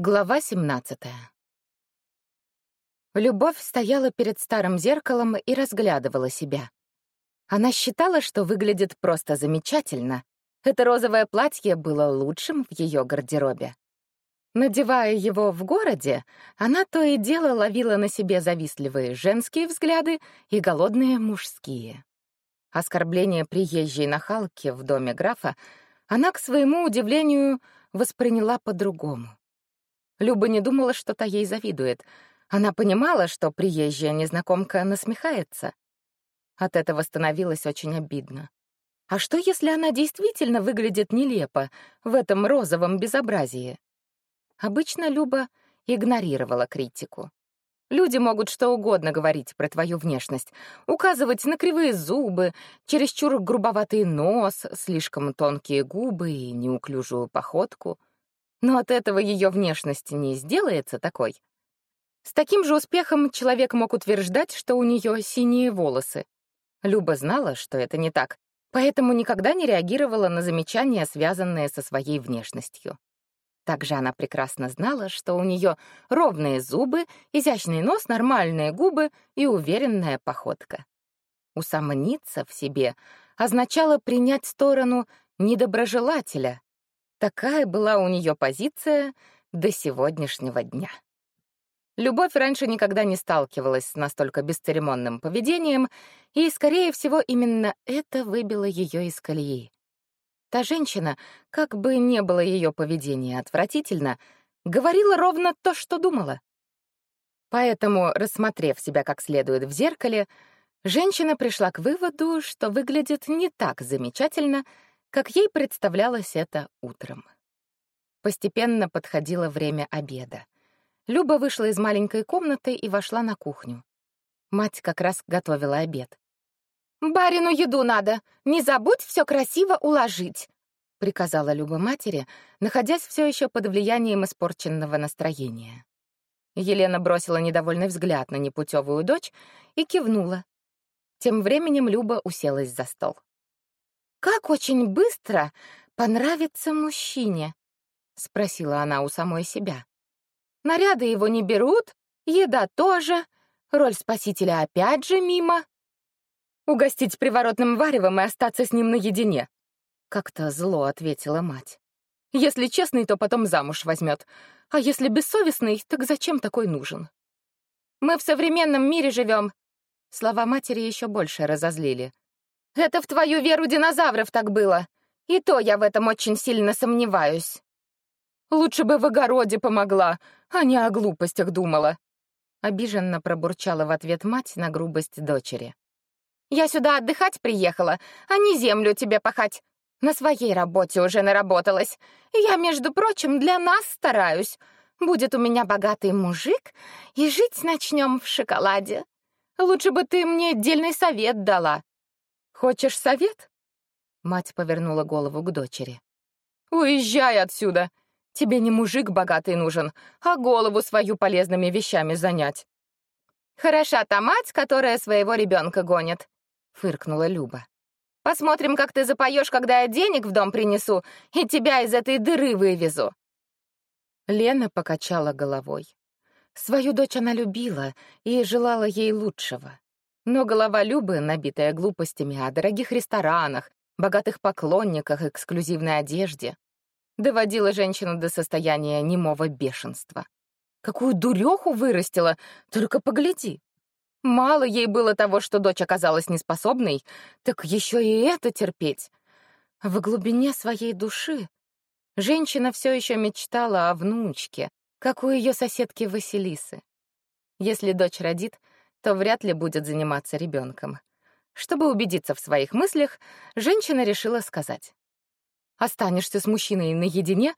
Глава 17. Любовь стояла перед старым зеркалом и разглядывала себя. Она считала, что выглядит просто замечательно. Это розовое платье было лучшим в ее гардеробе. Надевая его в городе, она то и дело ловила на себе завистливые женские взгляды и голодные мужские. Оскорбление приезжей нахалки в доме графа она, к своему удивлению, восприняла по-другому. Люба не думала, что та ей завидует. Она понимала, что приезжая незнакомка насмехается. От этого становилось очень обидно. А что, если она действительно выглядит нелепо в этом розовом безобразии? Обычно Люба игнорировала критику. Люди могут что угодно говорить про твою внешность, указывать на кривые зубы, чересчур грубоватый нос, слишком тонкие губы и неуклюжую походку — но от этого ее внешность не сделается такой. С таким же успехом человек мог утверждать, что у нее синие волосы. Люба знала, что это не так, поэтому никогда не реагировала на замечания, связанные со своей внешностью. Также она прекрасно знала, что у нее ровные зубы, изящный нос, нормальные губы и уверенная походка. Усомниться в себе означало принять сторону недоброжелателя, Такая была у нее позиция до сегодняшнего дня. Любовь раньше никогда не сталкивалась с настолько бесцеремонным поведением, и, скорее всего, именно это выбило ее из колеи. Та женщина, как бы не было ее поведение отвратительно, говорила ровно то, что думала. Поэтому, рассмотрев себя как следует в зеркале, женщина пришла к выводу, что выглядит не так замечательно, как ей представлялось это утром. Постепенно подходило время обеда. Люба вышла из маленькой комнаты и вошла на кухню. Мать как раз готовила обед. «Барину еду надо! Не забудь все красиво уложить!» — приказала Люба матери, находясь все еще под влиянием испорченного настроения. Елена бросила недовольный взгляд на непутевую дочь и кивнула. Тем временем Люба уселась за стол. Как очень быстро понравится мужчине? спросила она у самой себя. Наряды его не берут, еда тоже, роль спасителя опять же мимо. Угостить приворотным варевом и остаться с ним наедине. Как-то зло ответила мать. Если честный, то потом замуж возьмет, а если бессовестный, так зачем такой нужен? Мы в современном мире живем. Слова матери еще больше разозлили. Это в твою веру динозавров так было. И то я в этом очень сильно сомневаюсь. Лучше бы в огороде помогла, а не о глупостях думала. Обиженно пробурчала в ответ мать на грубость дочери. Я сюда отдыхать приехала, а не землю тебе пахать. На своей работе уже наработалась. Я, между прочим, для нас стараюсь. Будет у меня богатый мужик, и жить начнем в шоколаде. Лучше бы ты мне отдельный совет дала. Хочешь совет? Мать повернула голову к дочери. Уезжай отсюда. Тебе не мужик богатый нужен, а голову свою полезными вещами занять. Хороша та мать, которая своего ребенка гонит, фыркнула Люба. Посмотрим, как ты запоешь, когда я денег в дом принесу и тебя из этой дыры вывезу. Лена покачала головой. Свою дочь она любила и желала ей лучшего. Но голова Любы, набитая глупостями о дорогих ресторанах, богатых поклонниках, эксклюзивной одежде, доводила женщину до состояния немого бешенства. Какую дуреху вырастила, только погляди. Мало ей было того, что дочь оказалась неспособной, так еще и это терпеть. В глубине своей души женщина все еще мечтала о внучке, как у ее соседки Василисы. Если дочь родит, то вряд ли будет заниматься ребенком. Чтобы убедиться в своих мыслях, женщина решила сказать. «Останешься с мужчиной наедине,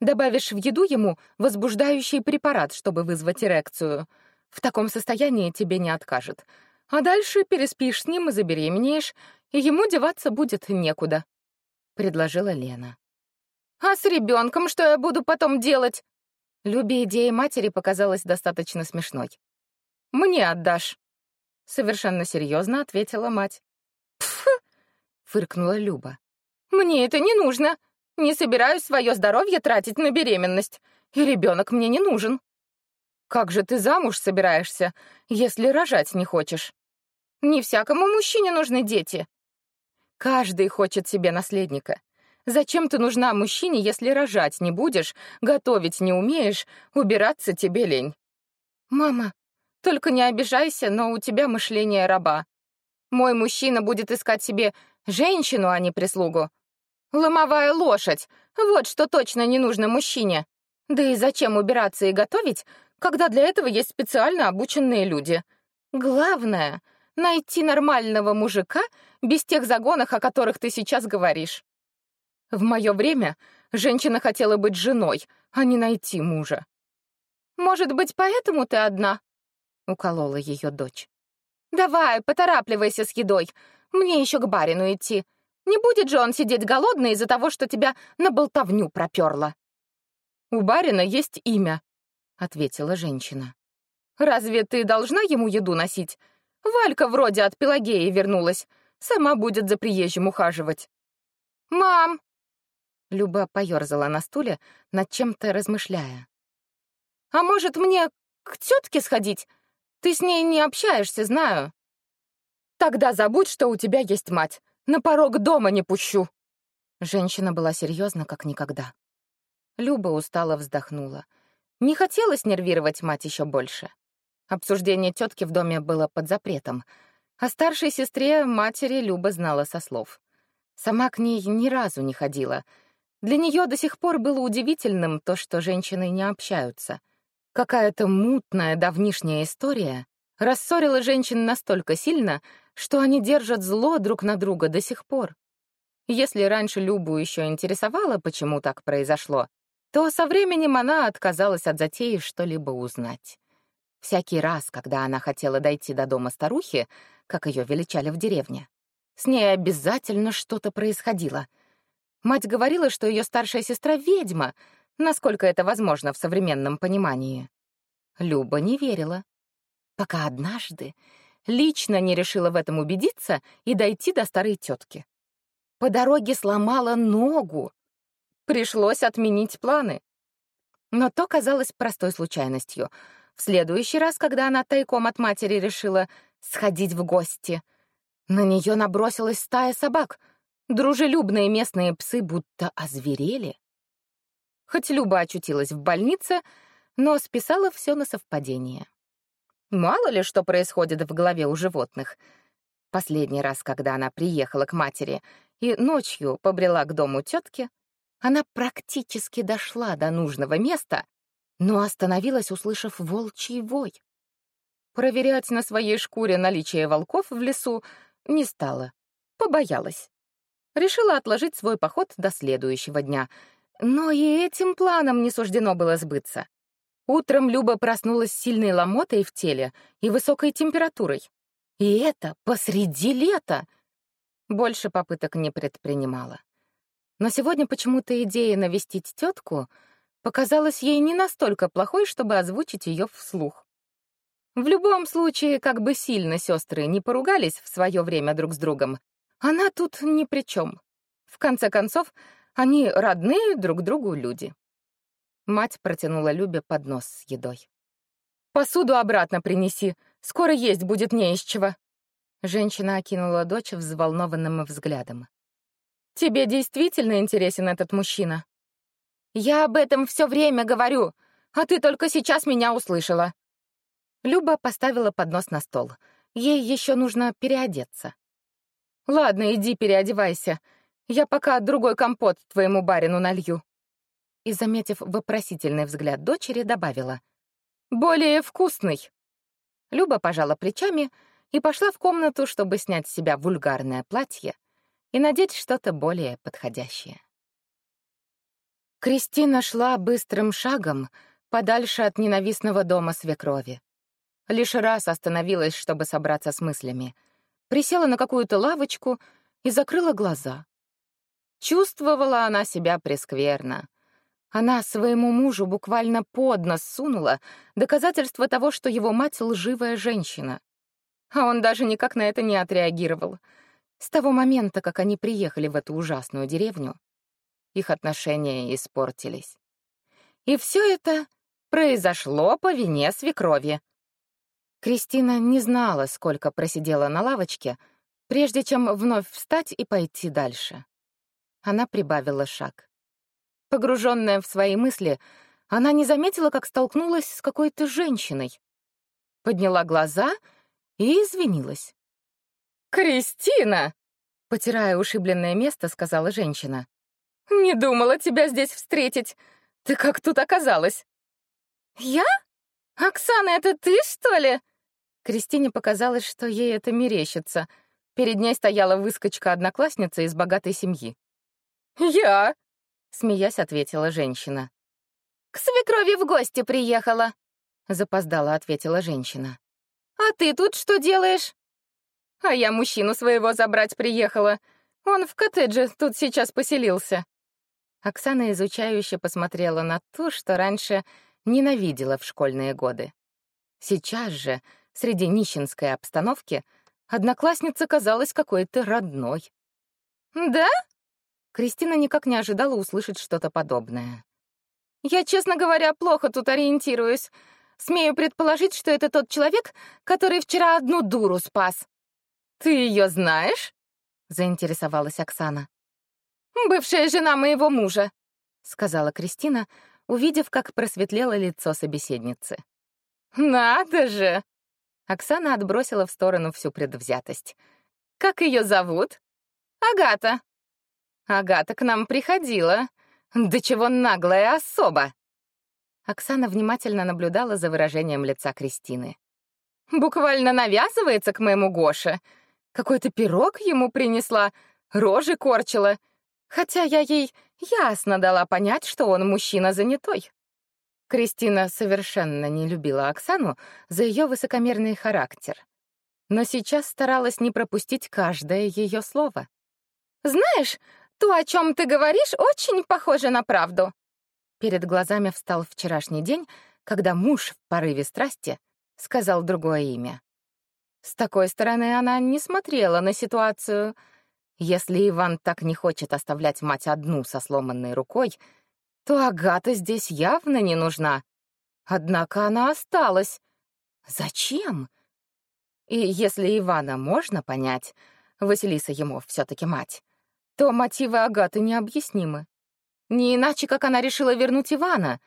добавишь в еду ему возбуждающий препарат, чтобы вызвать эрекцию. В таком состоянии тебе не откажет. А дальше переспишь с ним и забеременеешь, и ему деваться будет некуда», — предложила Лена. «А с ребенком что я буду потом делать?» Любе идея матери показалась достаточно смешной. Мне отдашь. Совершенно серьезно ответила мать. Пф! фыркнула Люба. Мне это не нужно. Не собираюсь свое здоровье тратить на беременность. и ребенок мне не нужен. Как же ты замуж собираешься, если рожать не хочешь? Не всякому мужчине нужны дети. Каждый хочет себе наследника. Зачем ты нужна мужчине, если рожать не будешь, готовить не умеешь, убираться тебе лень? Мама, только не обижайся, но у тебя мышление раба. Мой мужчина будет искать себе женщину, а не прислугу. Ломовая лошадь. Вот что точно не нужно мужчине. Да и зачем убираться и готовить, когда для этого есть специально обученные люди? Главное — найти нормального мужика без тех загонов, о которых ты сейчас говоришь. В мое время женщина хотела быть женой, а не найти мужа. «Может быть, поэтому ты одна?» — уколола ее дочь. «Давай, поторапливайся с едой. Мне еще к барину идти. Не будет же он сидеть голодный из-за того, что тебя на болтовню проперло». «У барина есть имя», — ответила женщина. «Разве ты должна ему еду носить? Валька вроде от Пелагеи вернулась. Сама будет за приезжим ухаживать». «Мам!» Люба поёрзала на стуле, над чем-то размышляя. «А может, мне к тетке сходить? Ты с ней не общаешься, знаю». «Тогда забудь, что у тебя есть мать. На порог дома не пущу». Женщина была серьезна, как никогда. Люба устало вздохнула. Не хотелось нервировать мать еще больше. Обсуждение тетки в доме было под запретом. О старшей сестре матери Люба знала со слов. Сама к ней ни разу не ходила — для нее до сих пор было удивительным то, что женщины не общаются. Какая-то мутная давнишняя история рассорила женщин настолько сильно, что они держат зло друг на друга до сих пор. Если раньше Любу еще интересовало, почему так произошло, то со временем она отказалась от затеи что-либо узнать. Всякий раз, когда она хотела дойти до дома старухи, как ее величали в деревне, с ней обязательно что-то происходило — Мать говорила, что ее старшая сестра — ведьма, насколько это возможно в современном понимании. Люба не верила. Пока однажды лично не решила в этом убедиться и дойти до старой тетки. По дороге сломала ногу. Пришлось отменить планы. Но то казалось простой случайностью. В следующий раз, когда она тайком от матери решила сходить в гости, на нее набросилась стая собак — Дружелюбные местные псы будто озверели. Хоть Люба очутилась в больнице, но списала все на совпадение. Мало ли что происходит в голове у животных. Последний раз, когда она приехала к матери и ночью побрела к дому тетки, она практически дошла до нужного места, но остановилась, услышав волчий вой. Проверять на своей шкуре наличие волков в лесу не стала, побоялась решила отложить свой поход до следующего дня. Но и этим планом не суждено было сбыться. Утром Люба проснулась с сильной ломотой в теле и высокой температурой. И это посреди лета! Больше попыток не предпринимала. Но сегодня почему-то идея навестить тетку показалась ей не настолько плохой, чтобы озвучить ее вслух. В любом случае, как бы сильно сестры не поругались в свое время друг с другом, она тут ни при чем. В конце концов, они родные друг другу люди. Мать протянула Любе поднос с едой. «Посуду обратно принеси, скоро есть будет не из чего». Женщина окинула дочь взволнованным взглядом. «Тебе действительно интересен этот мужчина?» «Я об этом все время говорю, а ты только сейчас меня услышала». Люба поставила поднос на стол. Ей еще нужно переодеться. Ладно, иди переодевайся. Я пока другой компот твоему барину налью. И, заметив вопросительный взгляд дочери, добавила. Более вкусный. Люба пожала плечами и пошла в комнату, чтобы снять с себя вульгарное платье и надеть что-то более подходящее. Кристина шла быстрым шагом подальше от ненавистного дома свекрови. Лишь раз остановилась, чтобы собраться с мыслями — присела на какую-то лавочку и закрыла глаза. Чувствовала она себя прескверно. Она своему мужу буквально под нос сунула доказательство того, что его мать — лживая женщина. А он даже никак на это не отреагировал. С того момента, как они приехали в эту ужасную деревню, их отношения испортились. И все это произошло по вине свекрови. Кристина не знала, сколько просидела на лавочке, прежде чем вновь встать и пойти дальше. Она прибавила шаг. Погруженная в свои мысли, она не заметила, как столкнулась с какой-то женщиной. Подняла глаза и извинилась. «Кристина!» — потирая ушибленное место, сказала женщина. «Не думала тебя здесь встретить. Ты как тут оказалась?» «Я? Оксана, это ты, что ли?» Кристине показалось, что ей это мерещится. Перед ней стояла выскочка-одноклассница из богатой семьи. «Я!» — смеясь ответила женщина. «К свекрови в гости приехала», — запоздала ответила женщина. «А ты тут что делаешь?» «А я мужчину своего забрать приехала. Он в коттедже тут сейчас поселился». Оксана изучающе посмотрела на ту, что раньше ненавидела в школьные годы. Сейчас же, среди нищенской обстановки, одноклассница казалась какой-то родной. «Да?» Кристина никак не ожидала услышать что-то подобное. «Я, честно говоря, плохо тут ориентируюсь. Смею предположить, что это тот человек, который вчера одну дуру спас». «Ты ее знаешь?» — заинтересовалась Оксана. «Бывшая жена моего мужа», — сказала Кристина, увидев, как просветлело лицо собеседницы. «Надо же!» Оксана отбросила в сторону всю предвзятость. «Как ее зовут?» «Агата», Агата к нам приходила. Да чего наглая особа!» Оксана внимательно наблюдала за выражением лица Кристины. «Буквально навязывается к моему Гоше. Какой-то пирог ему принесла, рожи корчила. Хотя я ей ясно дала понять, что он мужчина занятой». Кристина совершенно не любила Оксану за ее высокомерный характер. Но сейчас старалась не пропустить каждое ее слово. «Знаешь, то, о чем ты говоришь, очень похоже на правду. Перед глазами встал вчерашний день, когда муж в порыве страсти сказал другое имя. С такой стороны она не смотрела на ситуацию. Если Иван так не хочет оставлять мать одну со сломанной рукой, то Агата здесь явно не нужна. Однако она осталась. Зачем? И если Ивана можно понять, Василиса ему все таки мать, то мотивы Агаты необъяснимы. Не иначе, как она решила вернуть Ивана.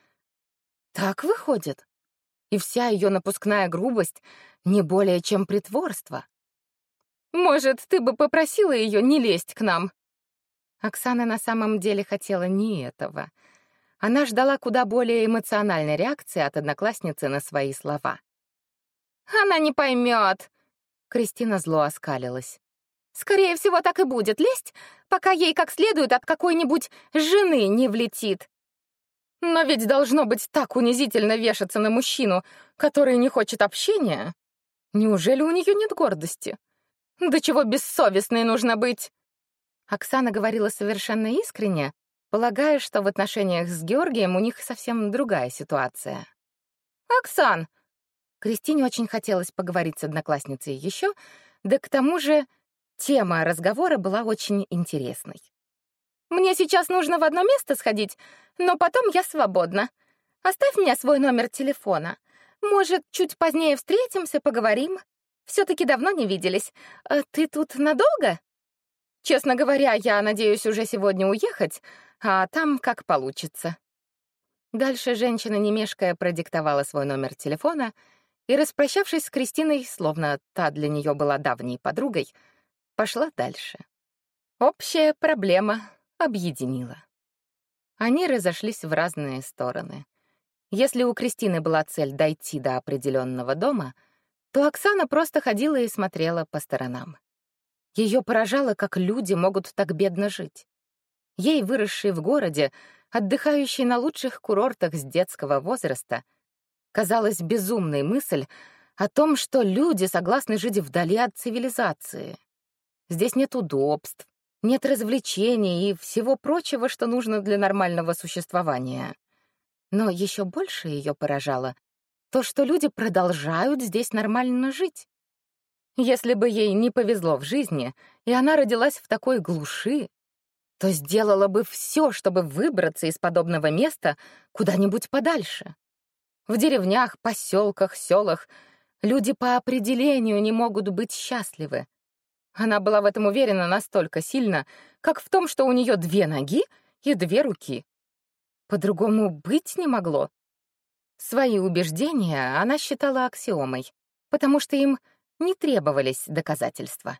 Так выходит. И вся ее напускная грубость не более чем притворство. Может, ты бы попросила ее не лезть к нам? Оксана на самом деле хотела не этого. Она ждала куда более эмоциональной реакции от одноклассницы на свои слова. «Она не поймет!» Кристина зло оскалилась. Скорее всего, так и будет лезть, пока ей как следует от какой-нибудь жены не влетит. Но ведь должно быть так унизительно вешаться на мужчину, который не хочет общения. Неужели у нее нет гордости? До чего бессовестной нужно быть? Оксана говорила совершенно искренне, полагая, что в отношениях с Георгием у них совсем другая ситуация. «Оксан!» Кристине очень хотелось поговорить с одноклассницей еще, да к тому же Тема разговора была очень интересной. «Мне сейчас нужно в одно место сходить, но потом я свободна. Оставь мне свой номер телефона. Может, чуть позднее встретимся, поговорим? все таки давно не виделись. А ты тут надолго?» «Честно говоря, я надеюсь уже сегодня уехать, а там как получится». Дальше женщина, не мешкая, продиктовала свой номер телефона и, распрощавшись с Кристиной, словно та для нее была давней подругой, пошла дальше. Общая проблема объединила. Они разошлись в разные стороны. Если у Кристины была цель дойти до определенного дома, то Оксана просто ходила и смотрела по сторонам. Ее поражало, как люди могут так бедно жить. Ей, выросшей в городе, отдыхающей на лучших курортах с детского возраста, казалась безумной мысль о том, что люди согласны жить вдали от цивилизации. Здесь нет удобств, нет развлечений и всего прочего, что нужно для нормального существования. Но еще больше ее поражало то, что люди продолжают здесь нормально жить. Если бы ей не повезло в жизни, и она родилась в такой глуши, то сделала бы все, чтобы выбраться из подобного места куда-нибудь подальше. В деревнях, поселках, селах люди по определению не могут быть счастливы. Она была в этом уверена настолько сильно, как в том, что у нее две ноги и две руки. По-другому быть не могло. Свои убеждения она считала аксиомой, потому что им не требовались доказательства.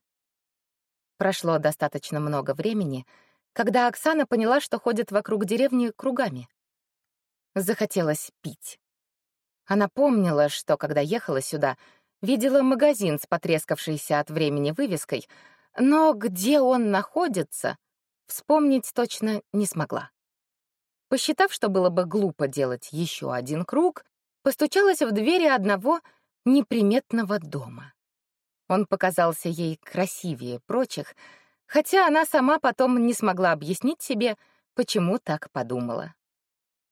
Прошло достаточно много времени, когда Оксана поняла, что ходит вокруг деревни кругами. Захотелось пить. Она помнила, что, когда ехала сюда, видела магазин с потрескавшейся от времени вывеской, но где он находится, вспомнить точно не смогла. Посчитав, что было бы глупо делать еще один круг, постучалась в двери одного неприметного дома. Он показался ей красивее прочих, хотя она сама потом не смогла объяснить себе, почему так подумала.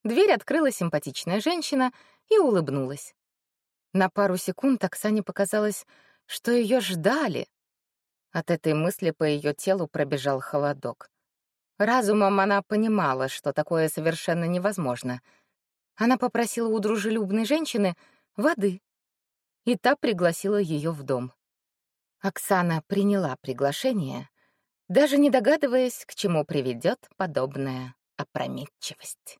Дверь открыла симпатичная женщина и улыбнулась. На пару секунд Оксане показалось, что ее ждали. От этой мысли по ее телу пробежал холодок. Разумом она понимала, что такое совершенно невозможно. Она попросила у дружелюбной женщины воды, и та пригласила ее в дом. Оксана приняла приглашение, даже не догадываясь, к чему приведет подобная опрометчивость.